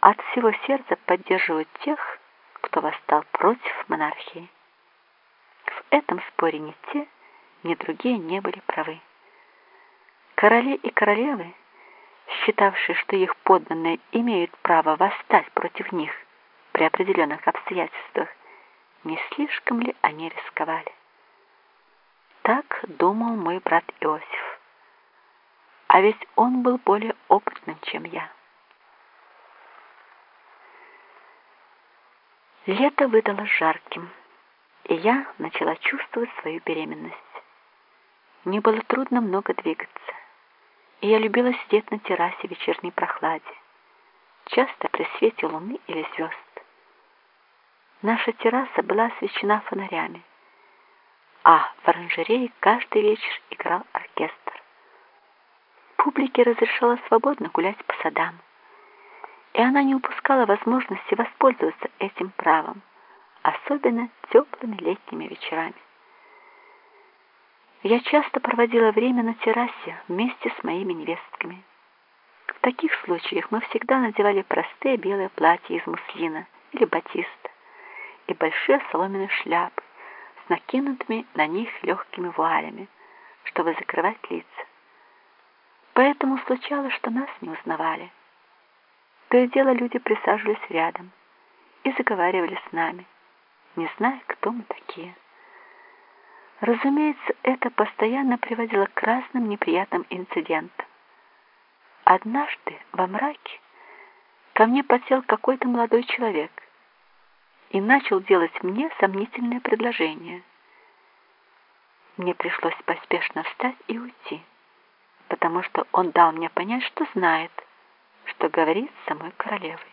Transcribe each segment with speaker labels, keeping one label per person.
Speaker 1: от всего сердца поддерживают тех, кто восстал против монархии. В этом споре ни те, ни другие не были правы. Короли и королевы, считавшие, что их подданные имеют право восстать против них при определенных обстоятельствах, не слишком ли они рисковали? Так думал мой брат Иосиф. А ведь он был более опытным, чем я. Лето выдалось жарким, и я начала чувствовать свою беременность. Мне было трудно много двигаться, и я любила сидеть на террасе в вечерней прохладе, часто при свете луны или звезд. Наша терраса была освещена фонарями, а в оранжерее каждый вечер играл оркестр. Публике разрешалось свободно гулять по садам и она не упускала возможности воспользоваться этим правом, особенно теплыми летними вечерами. Я часто проводила время на террасе вместе с моими невестками. В таких случаях мы всегда надевали простые белые платья из муслина или батиста и большие соломенные шляпы с накинутыми на них легкими вуалями, чтобы закрывать лица. Поэтому случалось, что нас не узнавали. То и дело люди присаживались рядом и заговаривали с нами, не зная, кто мы такие. Разумеется, это постоянно приводило к разным неприятным инцидентам. Однажды во мраке ко мне подсел какой-то молодой человек и начал делать мне сомнительное предложение. Мне пришлось поспешно встать и уйти, потому что он дал мне понять, что знает, что говорит с самой королевой.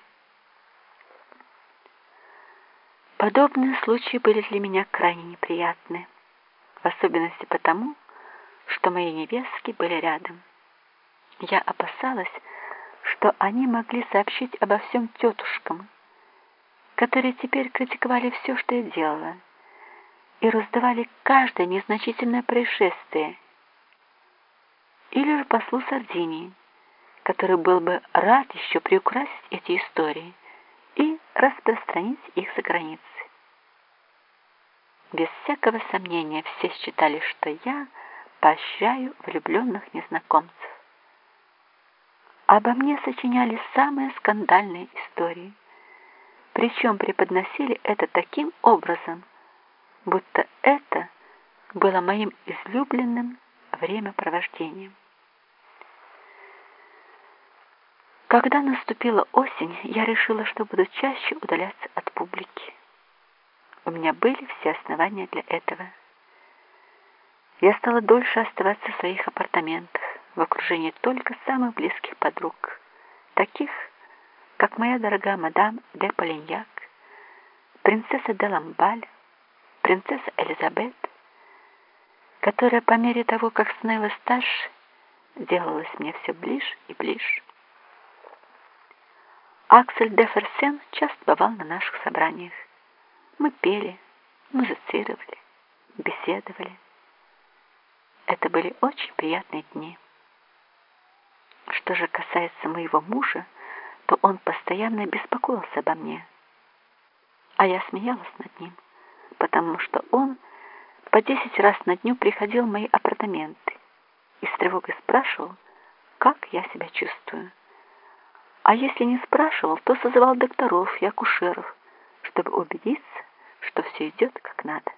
Speaker 1: Подобные случаи были для меня крайне неприятны, в особенности потому, что мои невестки были рядом. Я опасалась, что они могли сообщить обо всем тетушкам, которые теперь критиковали все, что я делала, и раздавали каждое незначительное происшествие, или же послу Сардинии, который был бы рад еще приукрасить эти истории и распространить их за границей. Без всякого сомнения все считали, что я поощряю влюбленных незнакомцев. Обо мне сочиняли самые скандальные истории, причем преподносили это таким образом, будто это было моим излюбленным времяпровождением. Когда наступила осень, я решила, что буду чаще удаляться от публики. У меня были все основания для этого. Я стала дольше оставаться в своих апартаментах, в окружении только самых близких подруг, таких, как моя дорогая мадам де Полиньяк, принцесса де Ламбаль, принцесса Элизабет, которая по мере того, как становилась старше, делалась мне все ближе и ближе. Аксель де Ферсен часто бывал на наших собраниях. Мы пели, музицировали, беседовали. Это были очень приятные дни. Что же касается моего мужа, то он постоянно беспокоился обо мне. А я смеялась над ним, потому что он по десять раз на дню приходил в мои апартаменты и с тревогой спрашивал, как я себя чувствую. А если не спрашивал, то созывал докторов и акушеров, чтобы убедиться, что все идет как надо.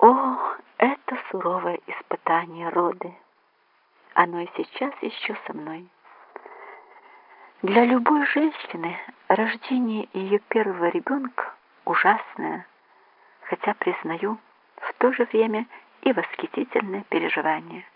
Speaker 1: О, это суровое испытание роды. Оно и сейчас еще со мной. Для любой женщины рождение ее первого ребенка ужасное, хотя, признаю, в то же время и восхитительное переживание –